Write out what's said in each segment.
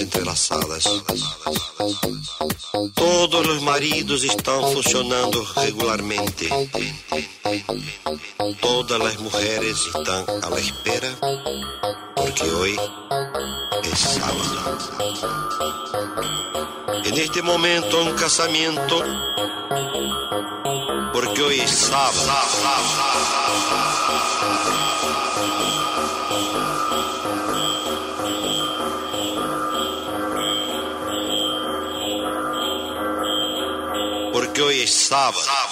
entrelaçadas. Todos os maridos estão funcionando regularmente. Todas as mulheres estão à la espera, porque hoje é sábado. En este momento há um casamento, porque hoje é sábado. joyous sábado.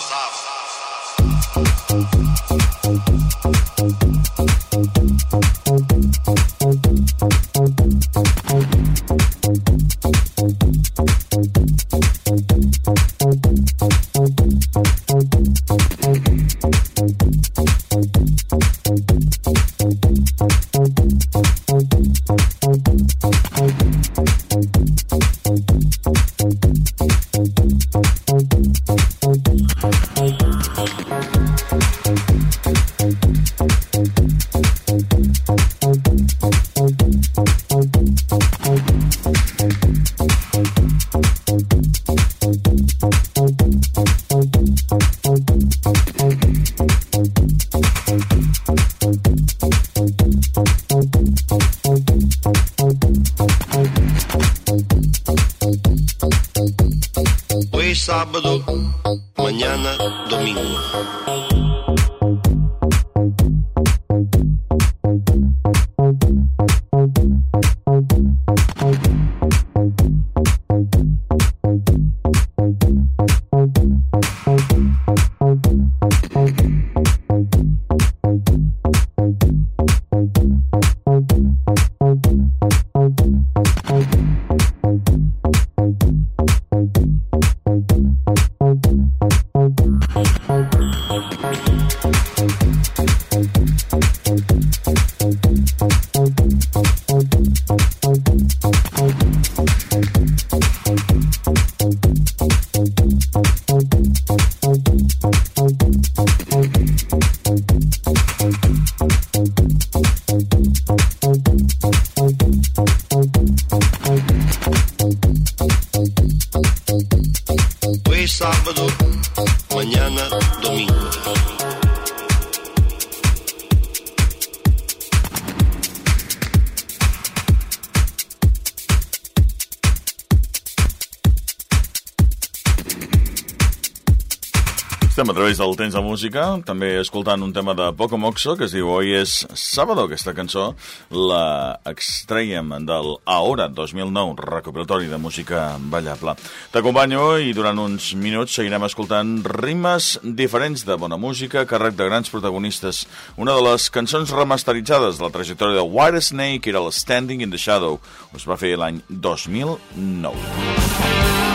Música, també escoltant un tema de Poco Moxo que es diu Hoy es sábado. Aquesta cançó la extraiem del Ahora 2009, recopilatori de música ballable. T'acompanyo i durant uns minuts seguirem escoltant rimes diferents de bona música, càrrec de grans protagonistes. Una de les cançons remasteritzades de la trajectòria de White Snake era el Standing in the Shadow. Us va fer l'any 2009.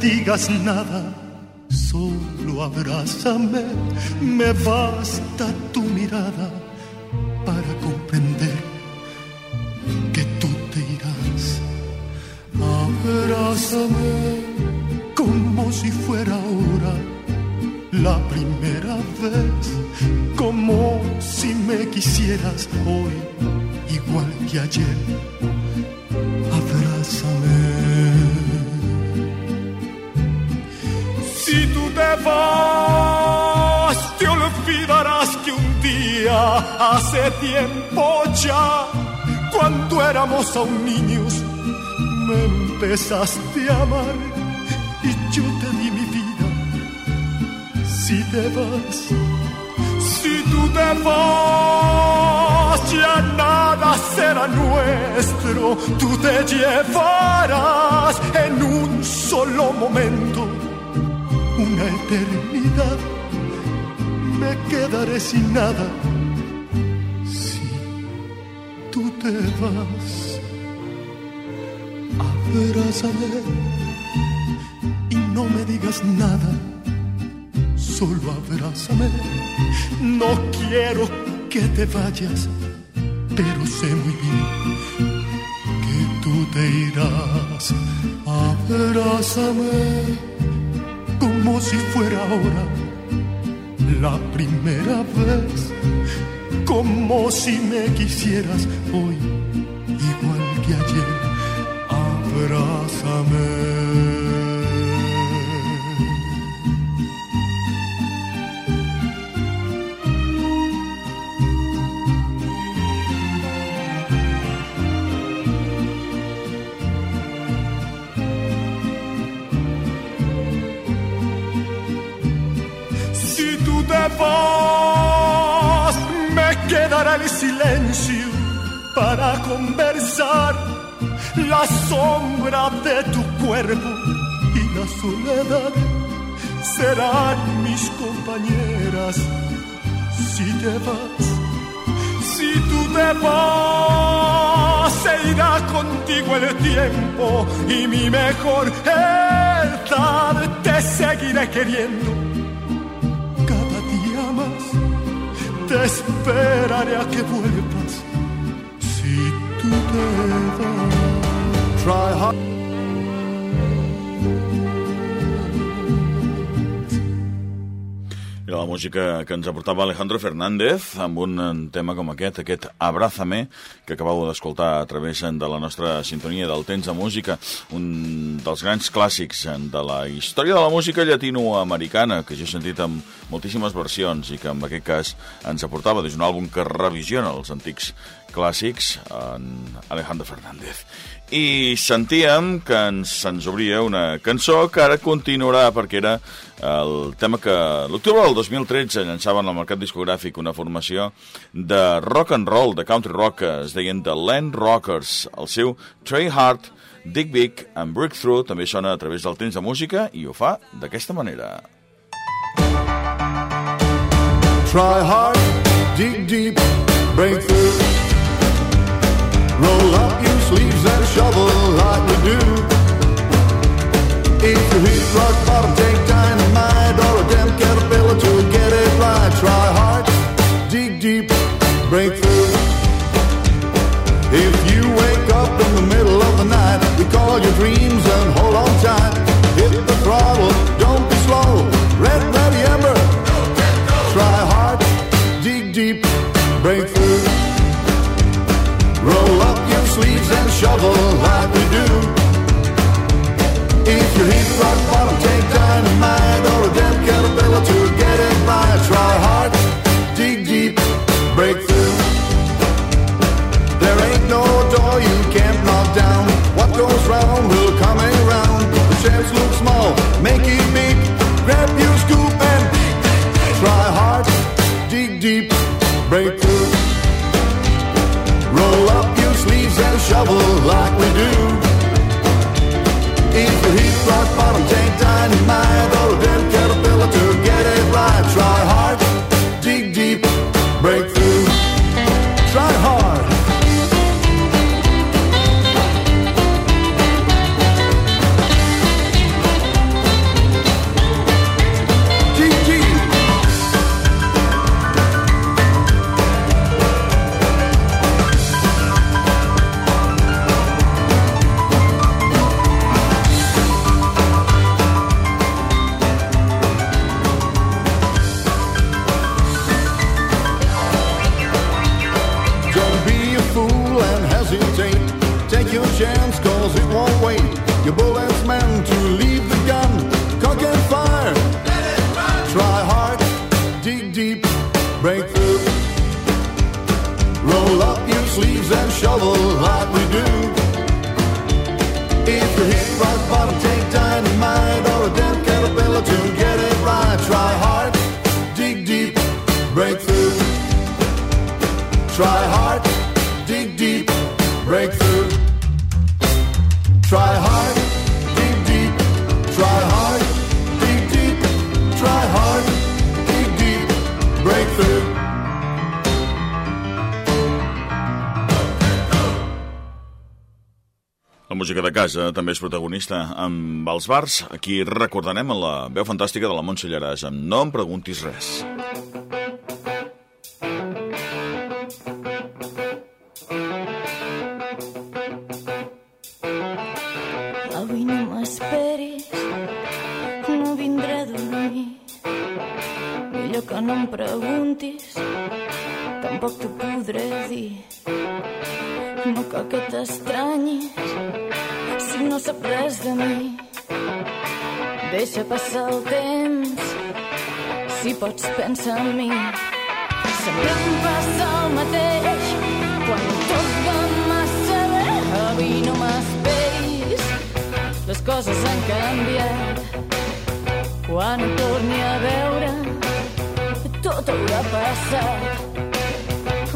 Digas nada, solo abrázame, me basta tu mirada para comprender que tú te irás. Abrázame como si fuera ahora la primera vez, como si me quisieras hoy, igual que ayer. Vas, te olvidarás que un día, hace tiempo ya, cuando éramos aún niños, me empezaste a amar y yo te di mi vida. Si te vas, si tú te vas, ya nada será nuestro. Tú te llevarás en un solo momento una eternidad. Me quedaré sin nada si tú te vas. Abrázame y no me digas nada, solo abrázame. No quiero que te vayas, pero sé muy bien que tú te irás. Abrázame como si fuera ahora la primera vez, como si me quisieras hoy, igual que ayer. Abrázame. Para conversar. La sombra de tu cuerpo y la soledad serán mis compañeras. Si te vas, si tú te vas, se irá contigo el tiempo y mi mejor edad te seguiré queriendo te esperaré a que vuelvas si tú te vas. I la música que ens aportava Alejandro Fernández amb un eh, tema com aquest, aquest Abrázame, que acabeu d'escoltar a través de la nostra sintonia del temps de música, un dels grans clàssics de la història de la música llatinoamericana, que jo he sentit amb moltíssimes versions i que en aquest cas ens aportava des d'un àlbum que revisiona els antics clàssics en Alejandro Fernández. I sentíem que ens, se'ns obria una cançó que ara continuarà perquè era el tema que l'octubre del 2013 llançaven al mercat discogràfic una formació de rock and roll, de country rock, que es deien The Land Rockers. El seu Trey Hart, Dig Big and Breakthrough també sona a través del temps de música i ho fa d'aquesta manera. Try hard, dig deep, break through. Roll up your sleeves and shovel like we do. If you hit rock bottom, take dynamite or a damn caterpillar to get it right. Try hard, dig deep, break through. If you wake up in the middle of the night, recall your dreams and hold on tight. Hit the throttle, shovel Your bullets meant to leave the gun. Cock and fire. Try hard. Dig deep. Break through. Roll up your sleeves and shovel like we do. If you hit rock bottom, take dynamite Música de casa també és protagonista amb els bars. Aquí recordarem la veu fantàstica de la Montse Llaràs No em preguntis res. Avui no m'esperis, no vindré a dormir. Millor que no em preguntis, tampoc t'ho podré dir. No cal que t'estranyis, no sap res de mi. Deixa passar el temps, si pots pensar en mi. Sempre em passa el mateix, quan tot va massa bé. Avui no m'esperis, les coses han canviat. Quan em torni a veure, tot haurà passat.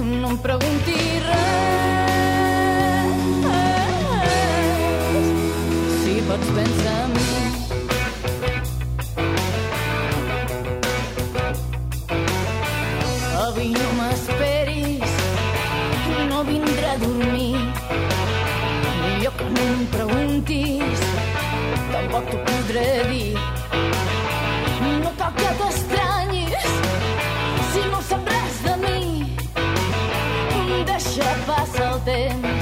No em pregunti res, pots pensar en mi. Avui no m'esperis, no vindré a dormir. Millor que no em preguntis, tampoc t'ho podré dir. No cal que t'estranyis, si no sap res de mi. Deixa passar el temps,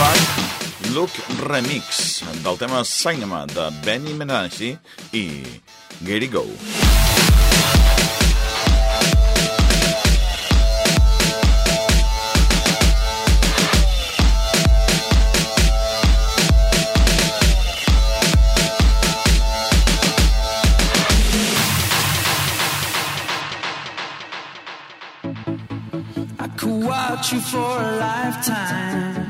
Funk Look Remix del tema Cinema de Benny Menashi i Gary Go. I could watch you for a lifetime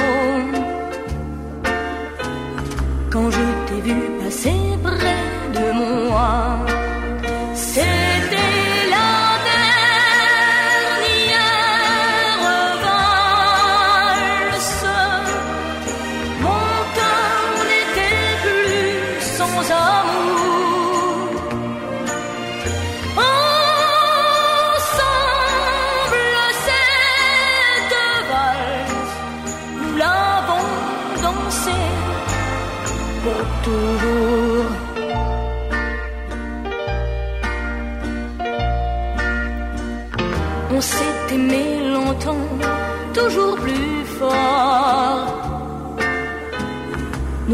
vu passer près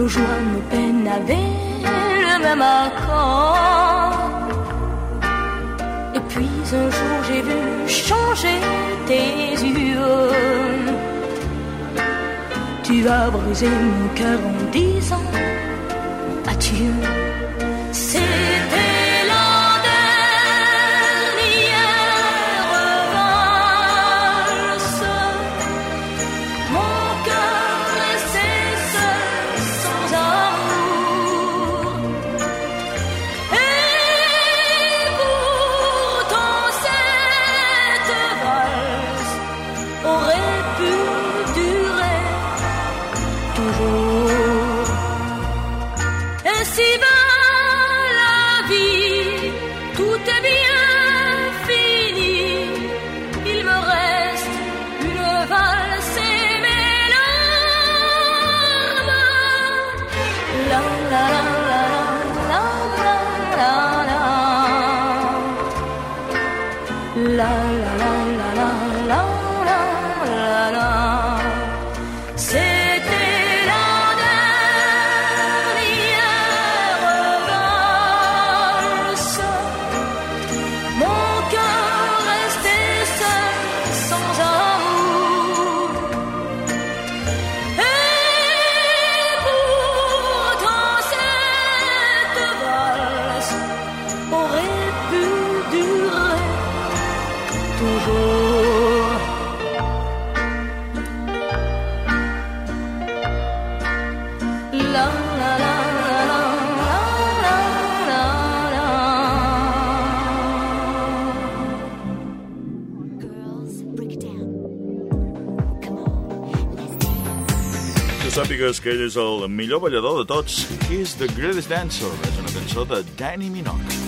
nos joies, nos peines avaient le même accord. Et puis un jour j'ai vu changer tes yeux. Tu as brisé mon cœur en disant adieu. C'était la la la. digues que ell és el millor ballador de tots. He's the greatest dancer. És una cançó de Danny Minogue.